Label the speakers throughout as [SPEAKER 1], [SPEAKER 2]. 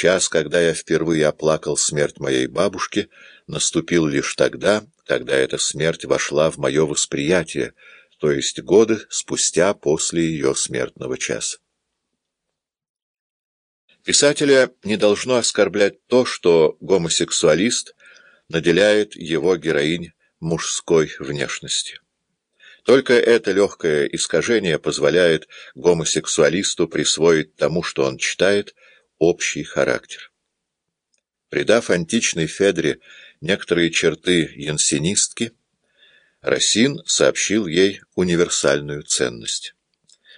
[SPEAKER 1] Час, когда я впервые оплакал смерть моей бабушки, наступил лишь тогда, когда эта смерть вошла в мое восприятие, то есть годы спустя после ее смертного часа. Писателя не должно оскорблять то, что гомосексуалист наделяет его героинь мужской внешностью. Только это легкое искажение позволяет гомосексуалисту присвоить тому, что он читает, общий характер. Придав античной Федре некоторые черты янсенистки, Росин сообщил ей универсальную ценность.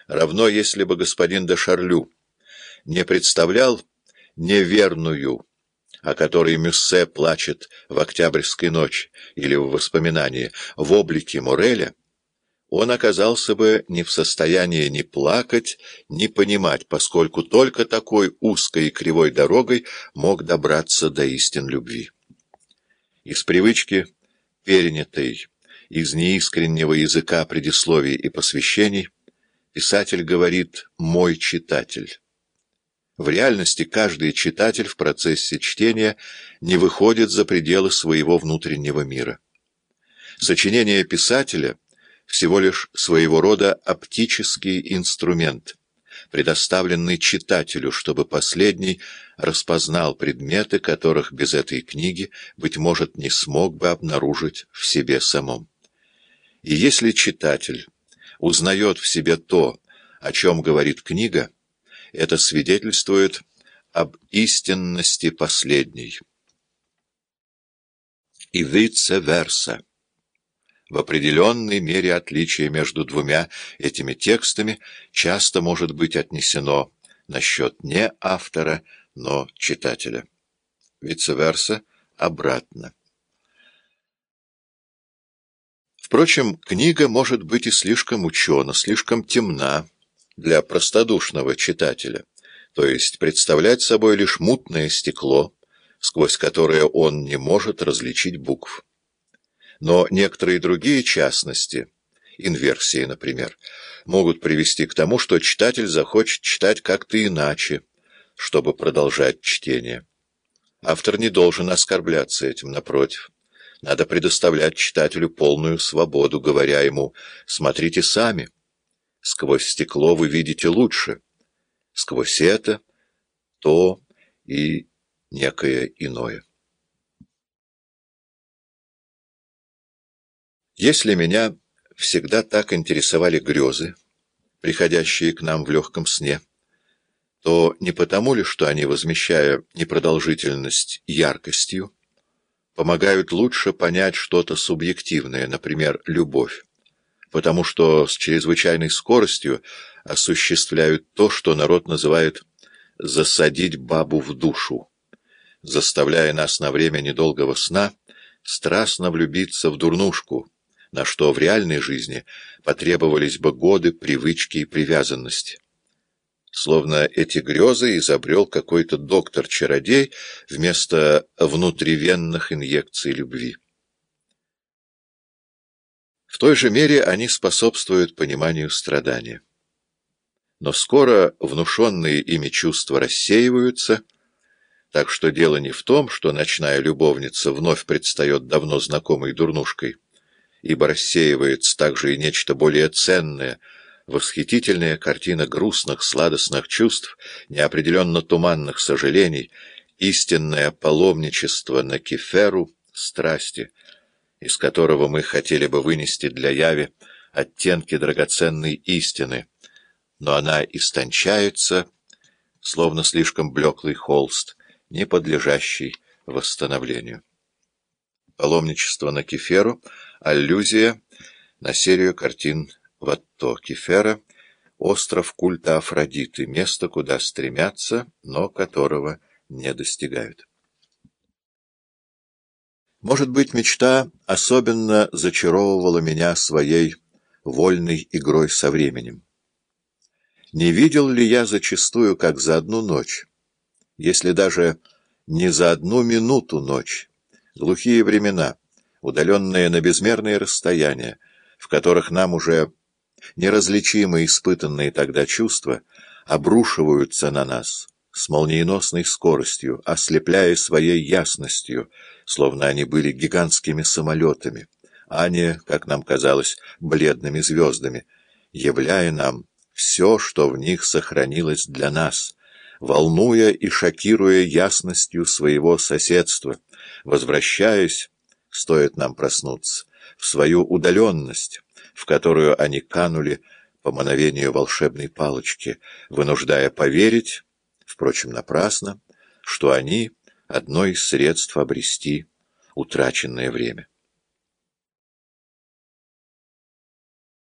[SPEAKER 1] Равно если бы господин де Шарлю не представлял неверную, о которой Мюссе плачет в «Октябрьской ночи» или в воспоминании, в облике Мореля, он оказался бы не в состоянии ни плакать, ни понимать, поскольку только такой узкой и кривой дорогой мог добраться до истин любви. Из привычки, перенятой из неискреннего языка предисловий и посвящений, писатель говорит «мой читатель». В реальности каждый читатель в процессе чтения не выходит за пределы своего внутреннего мира. Сочинение писателя — всего лишь своего рода оптический инструмент, предоставленный читателю, чтобы последний распознал предметы, которых без этой книги, быть может, не смог бы обнаружить в себе самом. И если читатель узнает в себе то, о чем говорит книга, это свидетельствует об истинности последней. И vice-versa. В определенной мере отличие между двумя этими текстами часто может быть отнесено насчет не автора, но читателя. Вице-верса обратно. Впрочем, книга может быть и слишком учена, слишком темна для простодушного читателя, то есть представлять собой лишь мутное стекло, сквозь которое он не может различить букв. Но некоторые другие частности, инверсии, например, могут привести к тому, что читатель захочет читать как-то иначе, чтобы продолжать чтение. Автор не должен оскорбляться этим, напротив. Надо предоставлять читателю полную свободу, говоря ему «смотрите сами». Сквозь стекло вы видите лучше. Сквозь это — то и некое иное. Если меня всегда так интересовали грезы, приходящие к нам в легком сне, то не потому ли, что они, возмещая непродолжительность яркостью, помогают лучше понять что-то субъективное, например, любовь, потому что с чрезвычайной скоростью осуществляют то, что народ называет «засадить бабу в душу», заставляя нас на время недолгого сна страстно влюбиться в дурнушку, на что в реальной жизни потребовались бы годы привычки и привязанности. Словно эти грезы изобрел какой-то доктор-чародей вместо внутривенных инъекций любви. В той же мере они способствуют пониманию страдания. Но скоро внушенные ими чувства рассеиваются, так что дело не в том, что ночная любовница вновь предстает давно знакомой дурнушкой, ибо рассеивается также и нечто более ценное, восхитительная картина грустных, сладостных чувств, неопределенно туманных сожалений, истинное паломничество на кеферу страсти, из которого мы хотели бы вынести для яви оттенки драгоценной истины, но она истончается, словно слишком блеклый холст, не подлежащий восстановлению. Паломничество на Кеферу — аллюзия на серию картин Ватто Кефера «Остров культа Афродиты», место, куда стремятся, но которого не достигают. Может быть, мечта особенно зачаровывала меня своей вольной игрой со временем. Не видел ли я зачастую, как за одну ночь, если даже не за одну минуту ночь, глухие времена, удаленные на безмерные расстояния, в которых нам уже неразличимо испытанные тогда чувства обрушиваются на нас, с молниеносной скоростью, ослепляя своей ясностью, словно они были гигантскими самолетами, а не, как нам казалось, бледными звездами, являя нам все, что в них сохранилось для нас, волнуя и шокируя ясностью своего соседства, возвращаясь, стоит нам проснуться, в свою удаленность, в которую они канули по мановению волшебной палочки, вынуждая поверить, впрочем, напрасно, что они — одно из средств обрести утраченное время.